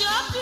Shopping.